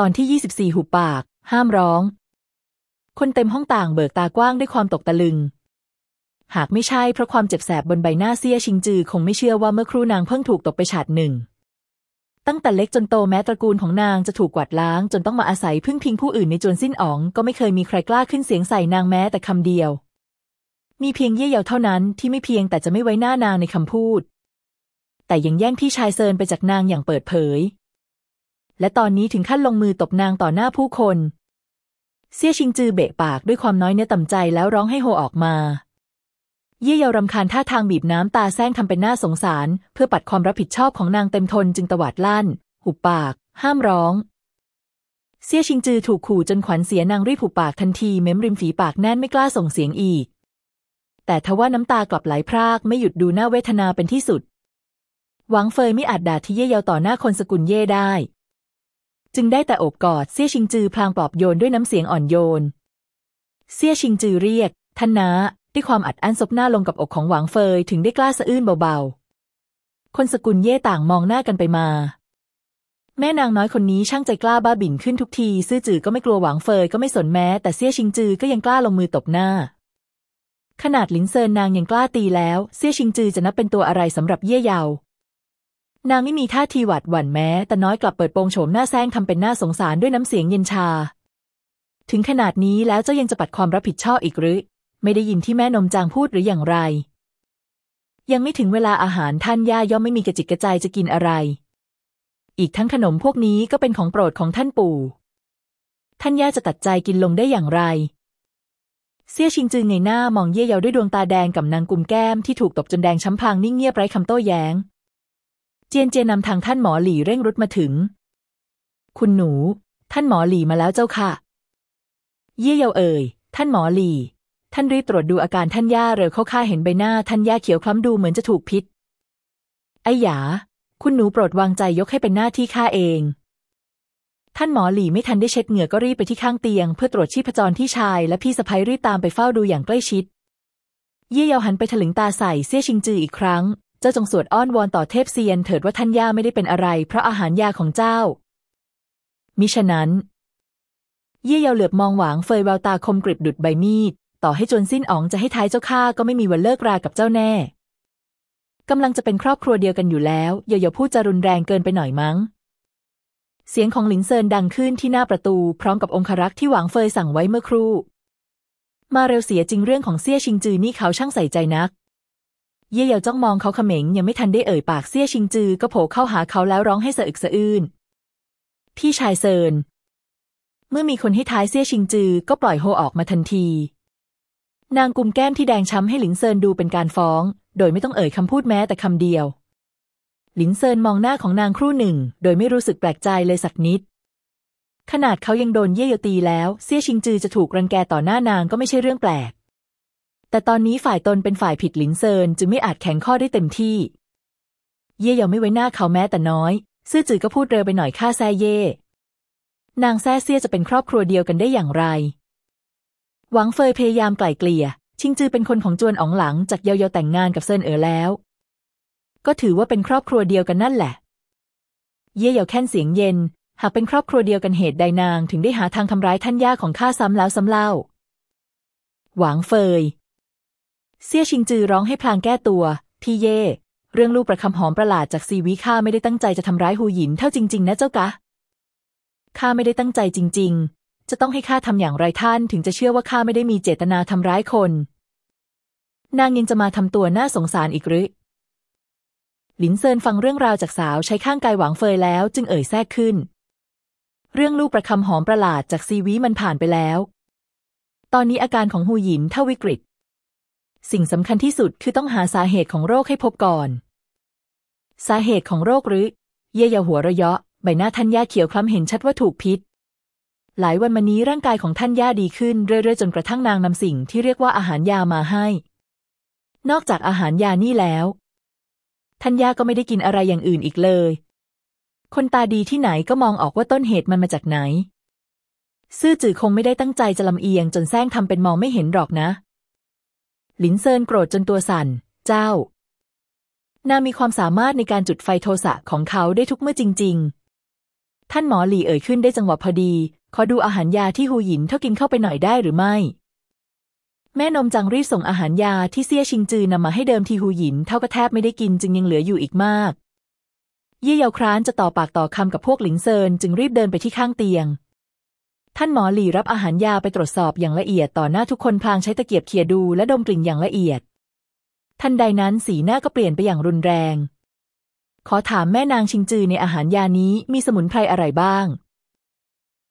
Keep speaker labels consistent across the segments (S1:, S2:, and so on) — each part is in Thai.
S1: ตอนที่ 24 หุบปาก ห้ามร้อง คนเต็มห้องต่างเบิกตากว้างด้วยความตกตะลึง หากไม่ใช่เพราะความเจ็บแสบบนใบหน้าเซียชิงจือ คงไม่เชื่อว่าเมื่อครู่นางเพิ่งถูกตบไปฉาดหนึ่ง ตั้งแต่เล็กจนโตแม้ตระกูลของนางจะถูกกวาดล้าง จนต้องมาอาศัยพึ่งพิงผู้อื่นในจวนสิ้นอ๋อง ก็ไม่เคยมีใครกล้าขึ้นเสียงใส่นางแม้แต่คำเดียว มีเพียงเย่เยาเท่านั้นที่ไม่เพียงแต่จะไม่ไว้หน้านางในคำพูด แต่ยังแย่งพี่ชายเซินไปจากนางอย่างเปิดเผย และตอนนี้ถึงขั้นลงมือตบนางต่อหน้าผู้คน เซี่ยชิงจือเบะปากด้วยความน้อยเนื้อต่ำใจแล้วร้องให้โฮออกมา เย่เยารำคาญท่าทางบีบน้ำตาแซงทำเป็นหน้าสงสาร เพื่อปัดความรับผิดชอบของนางเต็มทนจึงตวาดลั่น หุบปาก ห้ามร้อง เซี่ยชิงจือถูกขู่จนขวัญเสียนางรีบหุบปากทันทีเม้มริมฝีปากแน่นไม่กล้าส่งเสียงอีก แต่ทว่าน้ำตากลับไหลพรากไม่หยุดดูหน้าเวทนาเป็นที่สุดหวังเฟยไม่อาจด่าที่เย่เยาต่อหน้าคนสกุลเย่ได้ จึงได้แต่โอบกอดเซี่ยชิงจือพลางปลอบโยนด้วยน้ำเสียงอ่อนโยน เซี่ยชิงจือเรียก ท่านนะด้วยความอัดอั้นซบหน้าลงกับอกของหวังเฟยถึงได้กล้าสะอื้นเบาๆ คนสกุลเย่ต่างมองหน้ากันไปมา แม่นางน้อยคนนี้ช่างใจกล้าบ้าบิ่นขึ้นทุกที ซื่อจือก็ไม่กลัวหวังเฟยก็ไม่สนแม้ แต่เซี่ยชิงจือก็ยังกล้าลงมือตบหน้า ขนาดลินเซินนางยังกล้าตีแล้ว เซี่ยชิงจือจะนับเป็นตัวอะไรสำหรับเย่เยา นางไม่มีท่าทีหวาดหวั่นแม้ แต่น้อยกลับเปิดโปงโฉมหน้าแซงทำเป็นหน้าสงสารด้วยน้ำเสียงเย็นชา ถึงขนาดนี้แล้วเจ้ายังจะปัดความรับผิดชอบอีกหรือ ไม่ได้ยินที่แม่นมจางพูดหรืออย่างไร ยังไม่ถึงเวลาอาหารท่านย่าย่อมไม่มีกระจิกกระใจจะกินอะไร อีกทั้งขนมพวกนี้ก็เป็นของโปรดของท่านปู่ ท่านย่าจะตัดใจกินลงได้อย่างไรเซี่ยชิงจือเงยหน้ามองเย่เยาด้วยดวงตาแดงกับนางกุมแก้มที่ถูกตบจนแดงช้ำพลางนิ่งเงียบไร้คำโต้แย้ง จียนเจียนนำทางท่านหมอหลี่เร่งรุดมาถึง คุณหนู ท่านหมอหลี่มาแล้วเจ้าค่ะ เยี่ยเยาเอ่ย ท่านหมอหลี่ ท่านรีบตรวจดูอาการท่านย่าเร็วเข้าข้าเห็นใบหน้าท่านย่าเขียวคล้ำดูเหมือนจะถูกพิษ ไอ้หยา คุณหนูโปรดวางใจยกให้เป็นหน้าที่ข้าเอง ท่านหมอหลี่ไม่ทันได้เช็ดเหงื่อก็รีบไปที่ข้างเตียง เพื่อตรวจชีพจรที่ชาย และพี่สะพ้ยรีบตามไปเฝ้าดูอย่างใกล้ชิด เยี่ยเยาหันไปถลึงตาใส่เซี่ยชิงจืออีกครั้ง จ้าจงสวดอ้อนวอนต่อเทพเซียนเถิดว่าท่านย่าไม่ได้เป็นอะไร เพราะอาหารยาของเจ้า มิฉะนั้น เย่เยาเหลือบมองหวางเฟยแววตาคมกริบดุดใบมีด ต่อให้จนสิ้นอ๋องจะให้ท้ายเจ้าข้าก็ไม่มีวันเลิกรากับเจ้าแน่กำลังจะเป็นครอบครัวเดียวกันอยู่แล้วอย่าอย่าพูดจะรุนแรงเกินไปหน่อยมั้ง เสียงของหลินเซินดังขึ้นที่หน้าประตู พร้อมกับองครักษ์ที่หวางเฟยสั่งไว้เมื่อครู่ มาเร็วเสียจริงเรื่องของเซี่ยชิงจือนี่เขาช่างใส่ใจนัก เย่เยาจ้องมองเขาเขม็งยังไม่ทันได้เอ่ยปากเซี่ยชิงจือ ก็โผล่เข้าหาเขาแล้วร้องไห้สะอึกสะอื้นพี่ชายเซิน เมื่อมีคนให้ท้ายเซี่ยชิงจือ ก็ปล่อยโฮออกมาทันที นางกุมแก้มที่แดงช้ำให้หลินเซินดูเป็นการฟ้อง โดยไม่ต้องเอ่ยคำพูดแม้แต่คำเดียว หลินเซินมองหน้าของนางครู่หนึ่ง โดยไม่รู้สึกแปลกใจเลยสักนิด ขนาดเขายังโดนเย่เยาตีแล้วเซี่ยชิงจือจะถูกรังแกต่อหน้านางก็ไม่ใช่เรื่องแปลก แต่ตอนนี้ฝ่ายตนเป็นฝ่ายผิดหลินเซินจึงไม่อาจแข็งข้อได้เต็มที่ เย่เยาไม่ไว้หน้าเขาแม้แต่น้อย ซื่อจือก็พูดเร็วไปหน่อยข้าแซ่เย่ นางแซ่เซี่ยจะเป็นครอบครัวเดียวกันได้อย่างไร หวังเฟยพยายามไกล่เกลี่ย ชิงจือเป็นคนของจวนอ๋องหลังจากเยาเยาแต่งงานกับเซินเอ๋อแล้ว ก็ถือว่าเป็นครอบครัวเดียวกันนั่นแหละ เย่เยาแค่นเสียงเย็น หากเป็นครอบครัวเดียวกันเหตุใดนางถึงได้หาทางทำร้ายท่านย่าของข้าซ้ำแล้วซ้ำเล่า หวังเฟย เซี่ยชิงจือร้องให้พลางแก้ตัว พี่เย่ เรื่องลูกประคำหอมประหลาดจากซีวีข้าไม่ได้ตั้งใจจะทำร้ายหูหยินเท่าจริง ๆ นะเจ้ากะข้าไม่ได้ตั้งใจจริง ๆ จะต้องให้ข้าทำอย่างไรท่านถึงจะเชื่อว่าข้าไม่ได้มีเจตนาทำร้ายคน นางยังจะมาทำตัวน่าสงสารอีกหรือหลินเซินฟังเรื่องราวจากสาวใช้ข้างกายหวังเฟยแล้ว จึงเอ่ยแทรกขึ้น เรื่องลูกประคำหอมประหลาดจากซีวีมันผ่านไปแล้ว ตอนนี้อาการของหูหยินเท่าวิกฤต สิ่งสำคัญที่สุดคือต้องหาสาเหตุของโรคให้พบก่อน สาเหตุของโรคหรือ เย่ยาหัวเราะยะ ใบหน้าท่านย่าเขียวคล้ำเห็นชัดว่าถูกพิษ หลายวันมานี้ร่างกายของท่านย่าดีขึ้นเรื่อยๆ จนกระทั่งนางนำสิ่งที่เรียกว่าอาหารยามาให้ นอกจากอาหารยานี่แล้ว ท่านย่าก็ไม่ได้กินอะไรอย่างอื่นอีกเลย คนตาดีที่ไหนก็มองออกว่าต้นเหตุมันมาจากไหน ซื่อจือคงไม่ได้ตั้งใจจะลำเอียงจนแสร้งทำเป็นมองไม่เห็นหรอกนะ หลินเซินโกรธจนตัวสั่น เจ้า นางมีความสามารถในการจุดไฟโทสะของเขาได้ทุกเมื่อจริง ๆ ท่านหมอหลี่เอ่ยขึ้นได้จังหวะพอดี ขอดูอาหารยาที่ฮูหยินเฒ่ากินเข้าไปหน่อยได้หรือไม่ แม่นมจังรีบส่งอาหารยาที่เซี่ยชิงจือนำมาให้เดิมทีหูหยินเท่าก็แทบไม่ได้กินจึงยังเหลืออยู่อีกมาก เย่เยาคร้านจะต่อปากต่อคำกับพวกหลิงเซินจึงรีบเดินไปที่ข้างเตียง ท่านหมอหลี่รับอาหารยาไปตรวจสอบอย่างละเอียดต่อหน้าทุกคนพลางใช้ตะเกียบเขี่ยดูและดมกลิ่นอย่างละเอียด ทันใดนั้นสีหน้าก็เปลี่ยนไปอย่างรุนแรง ขอถามแม่นางชิงจือในอาหารยานี้มีสมุนไพรอะไรบ้าง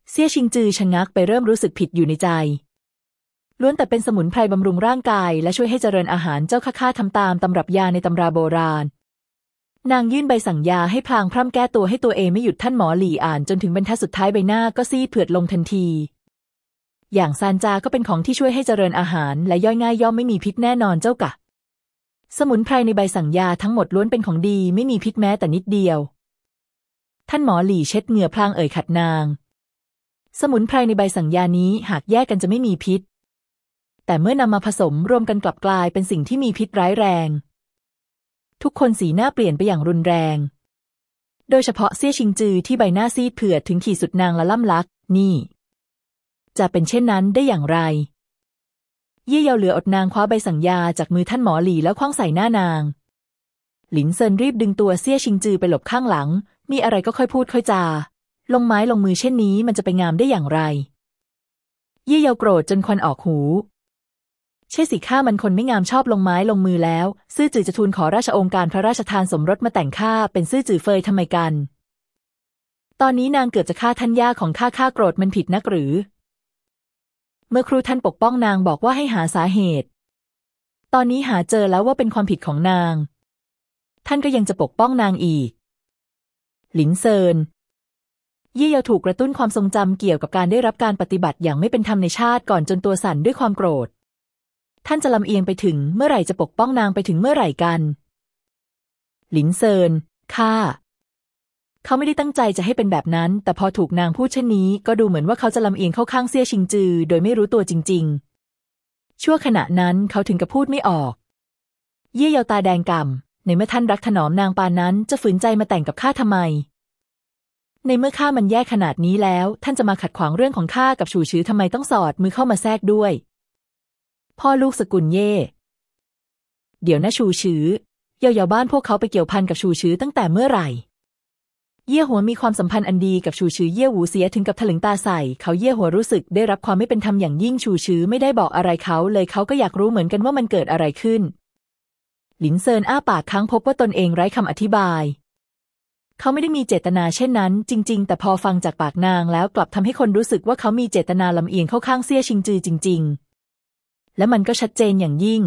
S1: เซี่ยชิงจือชะงักไปเริ่มรู้สึกผิดอยู่ในใจ ล้วนแต่เป็นสมุนไพรบำรุงร่างกายและช่วยให้เจริญอาหารเจ้าข้าๆทำตามตำรับยาในตำราโบราณ นางยื่นใบสั่งยาให้พลางพร่ำแก้ตัวให้ตัวเองไม่หยุดท่านหมอหลี่อ่านจนถึงบรรทัดสุดท้ายใบหน้าก็ซีดเผือดลงทันที อย่างซานจาก็เป็นของที่ช่วยให้เจริญอาหาร และย่อยง่ายย่อมไม่มีพิษแน่นอนเจ้ากะ สมุนไพรในใบสั่งยาทั้งหมดล้วนเป็นของดีไม่มีพิษแม้แต่นิดเดียว ท่านหมอหลี่เช็ดเหงื่อพลางเอ่ยขัดนาง สมุนไพรในใบสั่งยานี้หากแยกกันจะไม่มีพิษ แต่เมื่อนำมาผสมรวมกันกลับกลายเป็นสิ่งที่มีพิษร้ายแรง ทุกคนสีหน้าเปลี่ยนไปอย่างรุนแรง โดยเฉพาะเซี่ยชิงจือที่ใบหน้าซีดเผือดถึงขีดสุดนางละล่ำลัก นี่ จะเป็นเช่นนั้นได้อย่างไร เยี่เยาเหลืออดนางคว้าใบสั่งยาจากมือท่านหมอหลี่แล้วคว้างใส่หน้านาง หลินเซินรีบดึงตัวเซี่ยชิงจือไปหลบข้างหลัง มีอะไรก็ค่อยพูดค่อยจา ลงไม้ลงมือเช่นนี้มันจะไปงามได้อย่างไร เยี่เยาโกรธจนควันออกหู ใช่สิข้ามันคนไม่งามชอบลงไม้ลงมือแล้ว ซื่อจือจะทูลขอราชองค์การพระราชทานสมรสมาแต่งข้าเป็นซื่อจือเฟยทำไมกัน ตอนนี้นางเกิดจะฆ่าท่านย่าของข้าข้าโกรธมันผิดนักหรือ เมื่อครูท่านปกป้องนางบอกว่าให้หาสาเหตุ ตอนนี้หาเจอแล้วว่าเป็นความผิดของนาง ท่านก็ยังจะปกป้องนางอีก หลินเซินเยี่เยาถูกกระตุ้นความทรงจำเกี่ยวกับการได้รับการปฏิบัติอย่างไม่เป็นธรรมในชาติก่อนจนตัวสั่นด้วยความโกรธ ท่านจะลำเอียงไปถึงเมื่อไหร่จะปกป้องนางไปถึงเมื่อไหร่กัน หลินเซินข้าเขาไม่ได้ตั้งใจจะให้เป็นแบบนั้น แต่พอถูกนางพูดเช่นนี้ ก็ดูเหมือนว่าเขาจะลำเอียงเข้าข้างเซี่ยชิงจือ โดยไม่รู้ตัวจริง ๆ ชั่วขณะนั้นเขาถึงกับพูดไม่ออก เยี่เยาตาแดงก่ำในเมื่อท่านรักถนอมนางปานนั้นจะฝืนใจมาแต่งกับข้าทำไม ในเมื่อข้ามันแย่ขนาดนี้แล้ว ท่านจะมาขัดขวางเรื่องของข้ากับฉูชื้อทำไมต้องสอดมือเข้ามาแทรกด้วย พ่อลูกสกุลเย่ เดี๋ยวนะชูชื้อเยาเยาบ้านพวกเขาไปเกี่ยวพันกับชูชื้อตั้งแต่เมื่อไหร่ เย่หัวมีความสัมพันธ์อันดีกับชูชื้อเย่หูเสียถึงกับถลึงตาใส่ เขาเย่หัวรู้สึกได้รับความไม่เป็นธรรมอย่างยิ่งชูชื้อไม่ได้บอกอะไรเขาเลยเขาก็อยากรู้เหมือนกันว่ามันเกิดอะไรขึ้น หลินเซินอ้าปากค้างพบว่าตนเองไร้คำอธิบายเขาไม่ได้มีเจตนาเช่นนั้น จริง ๆ แต่พอฟังจากปากนางแล้วกลับทำให้คนรู้สึกว่าเขามีเจตนาลำเอียงเข้าข้างเซี่ยชิงจือจริง ๆ และมันก็ชัดเจนอย่างยิ่ง